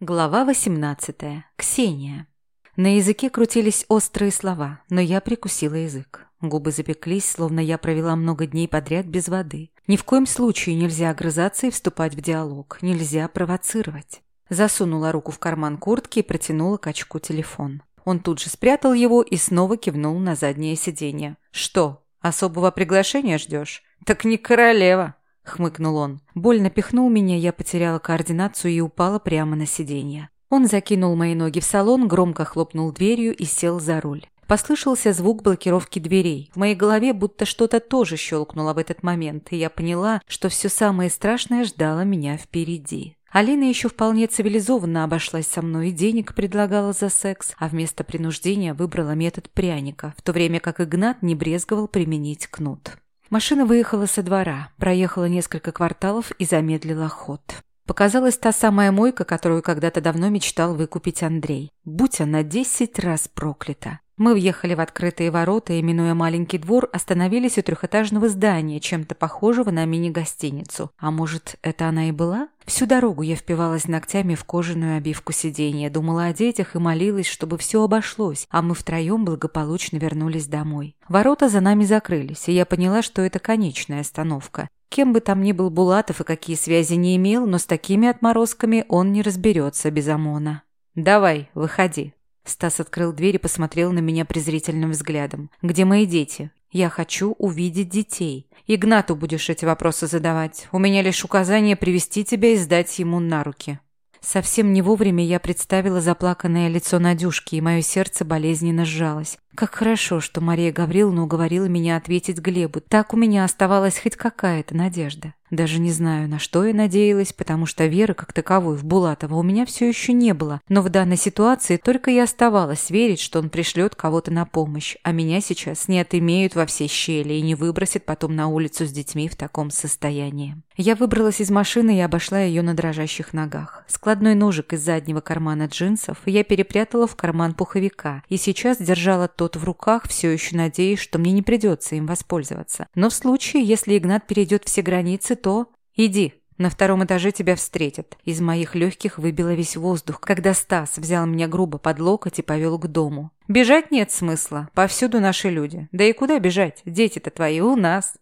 Глава 18. Ксения. На языке крутились острые слова, но я прикусила язык. Губы запеклись, словно я провела много дней подряд без воды. Ни в коем случае нельзя огрызаться и вступать в диалог. Нельзя провоцировать. Засунула руку в карман куртки и протянула качку телефон. Он тут же спрятал его и снова кивнул на заднее сиденье. «Что, особого приглашения ждешь? Так не королева!» — хмыкнул он. Больно пихнул меня, я потеряла координацию и упала прямо на сиденье. Он закинул мои ноги в салон, громко хлопнул дверью и сел за руль. Послышался звук блокировки дверей. В моей голове будто что-то тоже щелкнуло в этот момент, и я поняла, что все самое страшное ждало меня впереди. Алина еще вполне цивилизованно обошлась со мной и денег предлагала за секс, а вместо принуждения выбрала метод пряника, в то время как Игнат не брезговал применить кнут. Машина выехала со двора, проехала несколько кварталов и замедлила ход. Показалась та самая мойка, которую когда-то давно мечтал выкупить Андрей. Будь она десять раз проклята. Мы въехали в открытые ворота и, минуя маленький двор, остановились у трехэтажного здания, чем-то похожего на мини-гостиницу. А может, это она и была? Всю дорогу я впивалась ногтями в кожаную обивку сиденья, думала о детях и молилась, чтобы все обошлось, а мы втроем благополучно вернулись домой. Ворота за нами закрылись, и я поняла, что это конечная остановка. Кем бы там ни был Булатов и какие связи не имел, но с такими отморозками он не разберется без ОМОНа. «Давай, выходи», Стас открыл дверь и посмотрел на меня презрительным взглядом. «Где мои дети? Я хочу увидеть детей. Игнату будешь эти вопросы задавать. У меня лишь указание привести тебя и сдать ему на руки». Совсем не вовремя я представила заплаканное лицо Надюшки, и мое сердце болезненно сжалось. Как хорошо, что Мария Гавриловна уговорила меня ответить Глебу. Так у меня оставалась хоть какая-то надежда. Даже не знаю, на что я надеялась, потому что веры как таковой в Булатова у меня все еще не было. Но в данной ситуации только и оставалось верить, что он пришлет кого-то на помощь, а меня сейчас не отымеют во все щели и не выбросят потом на улицу с детьми в таком состоянии. Я выбралась из машины и обошла ее на дрожащих ногах. Складной ножик из заднего кармана джинсов я перепрятала в карман пуховика и сейчас держала тот в руках, все еще надеясь, что мне не придется им воспользоваться. Но в случае, если Игнат перейдет все границы, то... Иди, на втором этаже тебя встретят. Из моих легких выбило весь воздух, когда Стас взял меня грубо под локоть и повел к дому. Бежать нет смысла. Повсюду наши люди. Да и куда бежать? Дети-то твои у нас.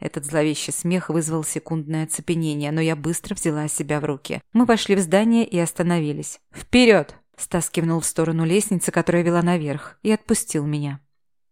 Этот зловещий смех вызвал секундное оцепенение, но я быстро взяла себя в руки. Мы вошли в здание и остановились. «Вперед!» Стас кивнул в сторону лестницы, которая вела наверх, и отпустил меня.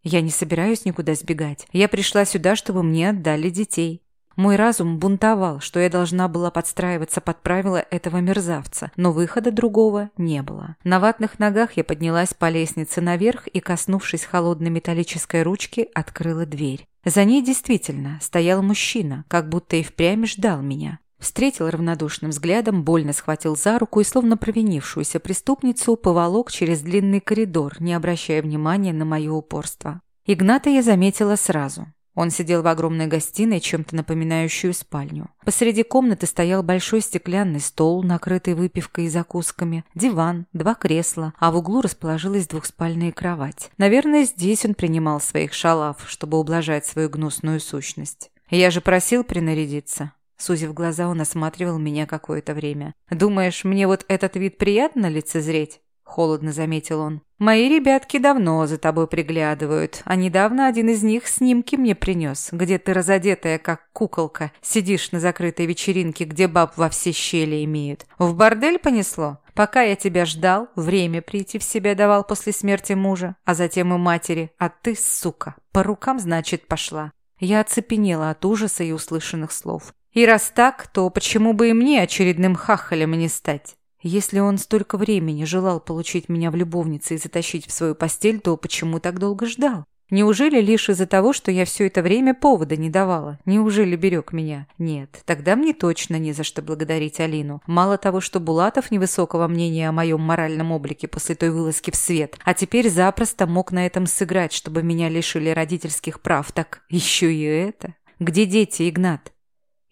«Я не собираюсь никуда сбегать. Я пришла сюда, чтобы мне отдали детей. Мой разум бунтовал, что я должна была подстраиваться под правила этого мерзавца, но выхода другого не было. На ватных ногах я поднялась по лестнице наверх и, коснувшись холодной металлической ручки, открыла дверь. За ней действительно стоял мужчина, как будто и впрямь ждал меня. Встретил равнодушным взглядом, больно схватил за руку и, словно провинившуюся преступницу, поволок через длинный коридор, не обращая внимания на мое упорство. Игната я заметила сразу. Он сидел в огромной гостиной, чем-то напоминающую спальню. Посреди комнаты стоял большой стеклянный стол, накрытый выпивкой и закусками, диван, два кресла, а в углу расположилась двухспальная кровать. Наверное, здесь он принимал своих шалав, чтобы ублажать свою гнусную сущность. «Я же просил принарядиться». Сузив глаза, он осматривал меня какое-то время. «Думаешь, мне вот этот вид приятно лицезреть?» холодно заметил он. «Мои ребятки давно за тобой приглядывают, а недавно один из них снимки мне принес, где ты разодетая, как куколка, сидишь на закрытой вечеринке, где баб во все щели имеют. В бордель понесло? Пока я тебя ждал, время прийти в себя давал после смерти мужа, а затем и матери, а ты, сука, по рукам, значит, пошла». Я оцепенела от ужаса и услышанных слов. «И раз так, то почему бы и мне очередным хахалем не стать?» Если он столько времени желал получить меня в любовнице и затащить в свою постель, то почему так долго ждал? Неужели лишь из-за того, что я все это время повода не давала? Неужели берег меня? Нет, тогда мне точно не за что благодарить Алину. Мало того, что Булатов невысокого мнения о моем моральном облике после той вылазки в свет, а теперь запросто мог на этом сыграть, чтобы меня лишили родительских прав, так еще и это. Где дети, Игнат?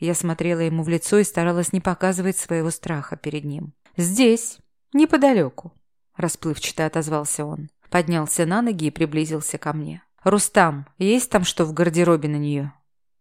Я смотрела ему в лицо и старалась не показывать своего страха перед ним. «Здесь, неподалеку», – расплывчато отозвался он. Поднялся на ноги и приблизился ко мне. «Рустам, есть там что в гардеробе на нее?»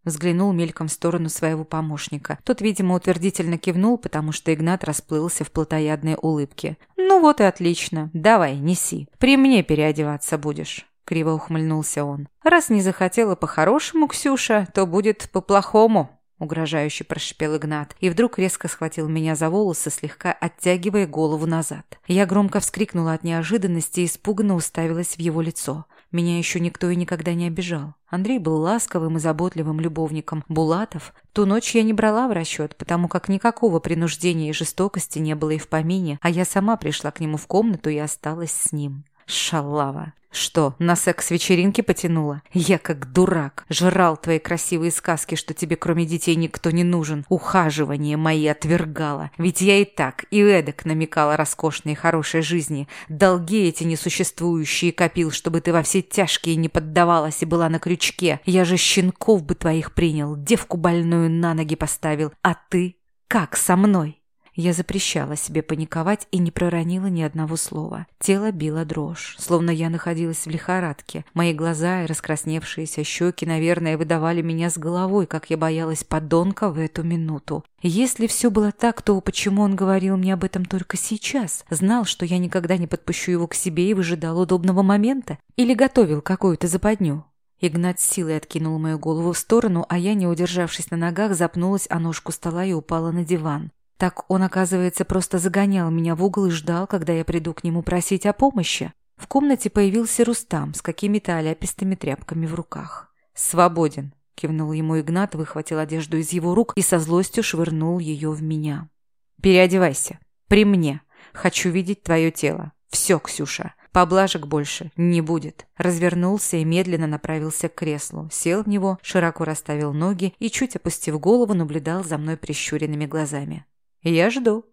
Взглянул мельком в сторону своего помощника. Тот, видимо, утвердительно кивнул, потому что Игнат расплылся в плотоядной улыбке. «Ну вот и отлично. Давай, неси. При мне переодеваться будешь». Криво ухмыльнулся он. «Раз не захотела по-хорошему, Ксюша, то будет по-плохому». Угрожающе прошипел Игнат и вдруг резко схватил меня за волосы, слегка оттягивая голову назад. Я громко вскрикнула от неожиданности и испуганно уставилась в его лицо. Меня еще никто и никогда не обижал. Андрей был ласковым и заботливым любовником. Булатов ту ночь я не брала в расчет, потому как никакого принуждения и жестокости не было и в помине, а я сама пришла к нему в комнату и осталась с ним. Шалава. Что, на секс-вечеринке потянула? Я как дурак. Жрал твои красивые сказки, что тебе кроме детей никто не нужен. Ухаживание мои отвергала. Ведь я и так, и эдак намекала роскошной и хорошей жизни. Долги эти несуществующие копил, чтобы ты во все тяжкие не поддавалась и была на крючке. Я же щенков бы твоих принял, девку больную на ноги поставил. А ты как со мной? Я запрещала себе паниковать и не проронила ни одного слова. Тело било дрожь, словно я находилась в лихорадке. Мои глаза и раскрасневшиеся щеки, наверное, выдавали меня с головой, как я боялась подонка в эту минуту. Если все было так, то почему он говорил мне об этом только сейчас? Знал, что я никогда не подпущу его к себе и выжидал удобного момента? Или готовил какую-то западню? Игнат с силой откинул мою голову в сторону, а я, не удержавшись на ногах, запнулась о ножку стола и упала на диван. Так он, оказывается, просто загонял меня в угол и ждал, когда я приду к нему просить о помощи. В комнате появился Рустам с какими-то оляпистыми тряпками в руках. «Свободен», – кивнул ему Игнат, выхватил одежду из его рук и со злостью швырнул ее в меня. «Переодевайся. При мне. Хочу видеть твое тело. Все, Ксюша. Поблажек больше не будет. Развернулся и медленно направился к креслу. Сел в него, широко расставил ноги и, чуть опустив голову, наблюдал за мной прищуренными глазами. «Я жду»,